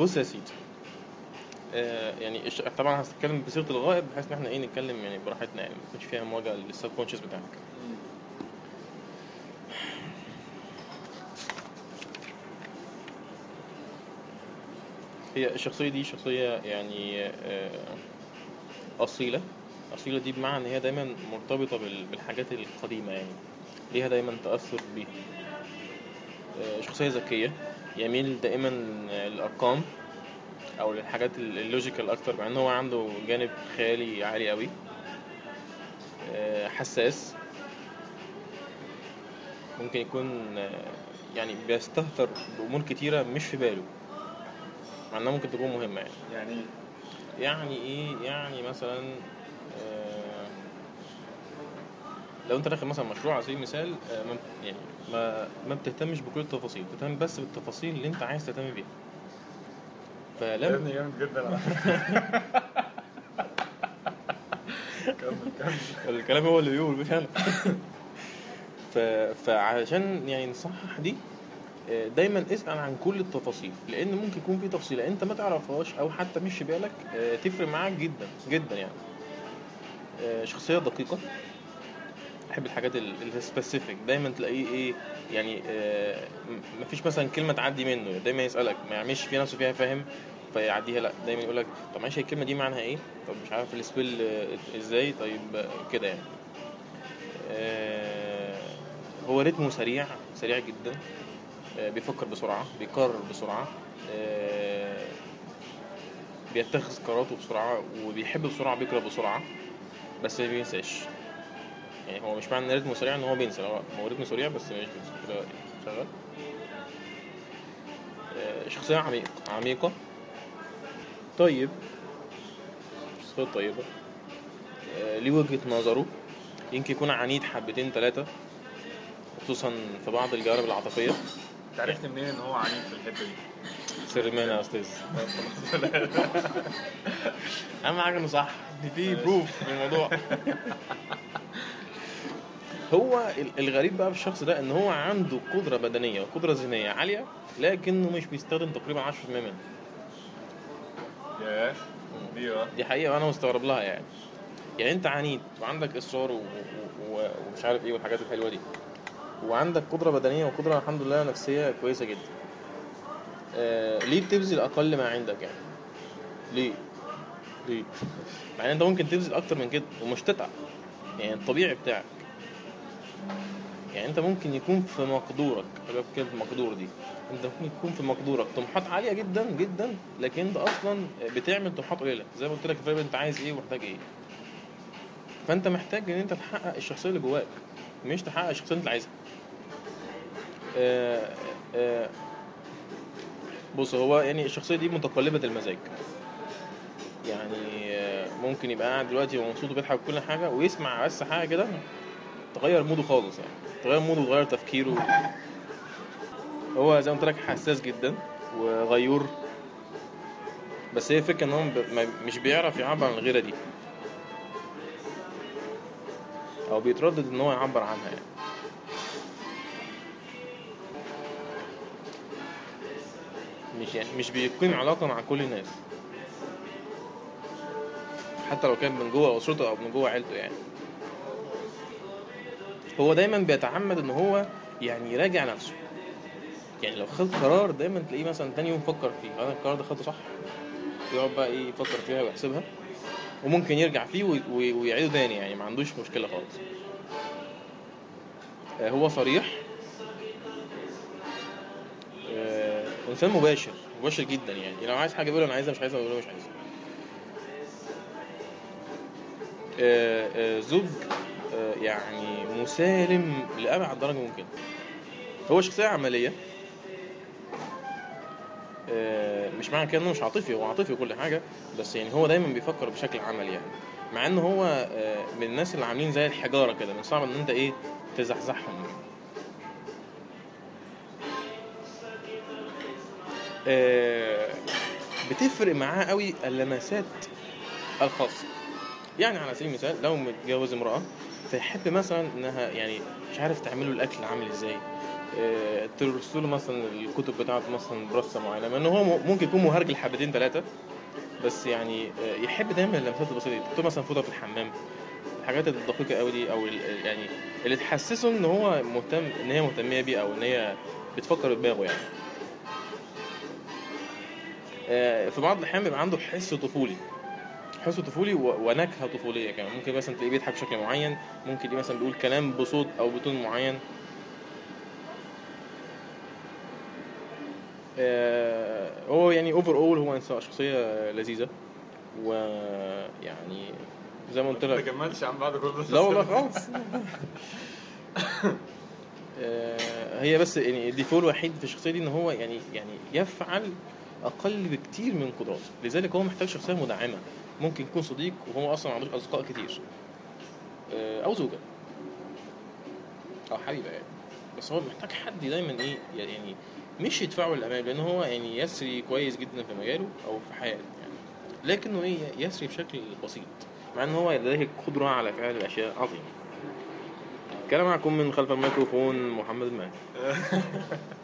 بص يا سيدي آه يعني طبعا هتكلم بصيغة الغائب بحيث إن إحنا إيه نتكلم يعني براحتنا يعني ما يكونش فيها مواجهة للسب كونشس بتاعك. هي الشخصية دي شخصية يعني آه أصيلة. أصيلة دي بمعنى إن هي دايما مرتبطة بال- بالحاجات القديمة يعني ليها دايما تأثر بيها. آه، شخصية ذكية. يميل دائما للأرقام أو للحاجات ال- اللوجيكال أكتر مع إن هو عنده جانب خيالي عالي قوي آه، حساس. ممكن يكون آه، يعني بيستهتر بأمور كتيرة مش في باله مع إنها ممكن تكون مهمة يعني. يعني؟ يعني إيه؟ يعني مثلا آه، لو انت داخل مثلا مشروع على سبيل المثال آه، ما يعني ما ما بتهتمش بكل التفاصيل بتهتم بس بالتفاصيل اللي انت عايز تهتم بيها. يا فلما ابني جامد جدا على فكرة. كمل كمل الكلام هو اللي بيقول مش أنا. ف... فعشان يعني نصحح دي آه، دايما اسأل عن كل التفاصيل لأن ممكن يكون في تفصيلة انت ما تعرفهاش أو حتى مش في بالك آه، تفرق معاك جدا جدا يعني. آه، شخصية دقيقة. بحب الحاجات السبيسيفيك دايما تلاقيه إيه يعني آه، مفيش مثلا كلمة تعدي منه. دايما يسألك ما يعملش في نفسه فيها فاهم فيعديها لأ. دايما يقول لك طب معلش هي الكلمة دي معناها إيه؟ طب مش عارف السبيل آه، إزاي؟ طيب كده يعني. آه، هو رتمه سريع سريع جدا. آه، بيفكر بسرعة بيقرر بسرعة. آه، بيتخذ قراراته بسرعة وبيحب بسرعة بيكره بسرعة بس ما بينساش. يعني هو مش معنى إن رتمه سريع إن هو بينسى هو هو رتمه سريع بس مش بينسى. كده؟ شغال؟ آه، شخصية عميقة عميقة. طيب. شخصية طيبة. آه، ليه وجهة نظره؟ يمكن يكون عنيد حبتين ثلاثة خصوصا في بعض الجوانب العاطفية. انت عرفت منين إن هو عنيد في الحتة دي؟ سر مانا يا أستاذ. أهم حاجة إنه صح. إن في. بروف في الموضوع. هو ال- الغريب بقى في الشخص ده إن هو عنده قدرة بدنية وقدرة ذهنية عالية لكنه مش بيستخدم تقريبا 10% منها ياه دي دي حقيقة وأنا مستغرب لها يعني. يعني أنت عنيد وعندك إصرار و... و... و... ومش عارف إيه والحاجات الحلوة دي. وعندك قدرة بدنية وقدرة الحمد لله نفسية كويسة جدا. آه... ليه بتبذل أقل ما عندك يعني؟ ليه؟ ليه؟ مع ان أنت ممكن تبذل أكتر من كده ومش تتعب. يعني الطبيعي بتاعك. يعني انت ممكن يكون في مقدورك خلي بالك كلمة مقدور دي. انت ممكن يكون في مقدورك. طموحات عالية جدا جدا لكن انت أصلا بتعمل طموحات قليلة. زي ما قلت لك بين انت عايز إيه ومحتاج إيه. فانت محتاج ان انت تحقق الشخصية اللي جواك مش تحقق الشخصية اللي انت عايزها. آه، آه، بص هو يعني الشخصية دي متقلبة المزاج. يعني آه، ممكن يبقى قاعد دلوقتي ومبسوط وبيضحك وكل حاجة ويسمع بس حاجة كده تغير موده خالص يعني. تغير موده وتغير تفكيره. هو زي ما قلت لك حساس جدا وغيور. بس هي الفكرة إن هو مش بيعرف يعبر عن الغيرة دي. أو بيتردد إن هو يعبر عنها يعني. مش يعني مش بيقيم علاقة مع كل الناس. حتى لو كان من جوه أسرته أو من جوه عيلته يعني. هو دايما بيتعمد إن هو يعني يراجع نفسه. يعني لو خد قرار دايما تلاقيه مثلا تاني يوم فكر فيه أنا القرار ده خدته صح؟ يقعد بقى إيه يفكر فيها ويحسبها وممكن يرجع فيه وي- وي- ويعيده تاني يعني ما عندوش مشكلة خالص. آه، هو صريح. آه، إنسان مباشر مباشر جدا يعني. لو عايز حاجة بيقول أنا عايزها مش عايزها بيقول مش عايزها. آه، زوج يعني مسالم لأبعد درجة ممكنة هو شخصية عملية. آه، مش معنى كده إنه مش عاطفي هو عاطفي وكل حاجة بس يعني هو دايما بيفكر بشكل عملي يعني. مع ان هو آه، من الناس اللي عاملين زي الحجارة كده من صعب إن أنت إيه تزحزحهم. آه، بتفرق معاه قوي اللمسات الخاصة. يعني على سبيل المثال لو متجوز امرأة فيحب مثلا إنها يعني مش عارف تعمله الأكل عامل إزاي؟ آه، ترسل له مثلا الكتب بتاعته مثلا برصة معينة مع ان هو ممكن يكون مهرجل حبتين ثلاثة بس يعني آه، يحب دايما اللمسات البسيطة دي تحط مثلا فوطة في الحمام الحاجات الدقيقة قوي دي أو يعني اللي تحسسه إن هو مهتم إن هي مهتميه بيه أو إن هي بتفكر بدماغه يعني. آه، في بعض الأحيان بيبقى عنده حس طفولي. حس طفولي ونكهة طفولية كمان. ممكن مثلا تلاقيه بيضحك بشكل معين ممكن تلاقيه مثلا بيقول كلام بصوت أو ب tone معين. آه، هو يعني overall هو انسان شخصية لذيذة. ويعني زي ما قلت ما لك كملش عن بعد كل لا والله خالص. آه، هي بس يعني ال défaut الوحيد في الشخصية دي إن هو يعني يعني يفعل أقل بكتير من قدراته. لذلك هو محتاج شخصية مدعمة. ممكن يكون صديق وهو أصلا ما عندوش أصدقاء كتير. آه، أو زوجة. أو حبيبة يعني. بس هو محتاج حد دايما إيه يعني مش يدفعه للأمام لأن هو يعني يسري كويس جدا في مجاله أو في حياته يعني. لكنه إيه يسري بشكل بسيط. مع ان هو لديه القدره على فعل اشياء عظيمه كان معكم من خلف الميكروفون محمد المهدي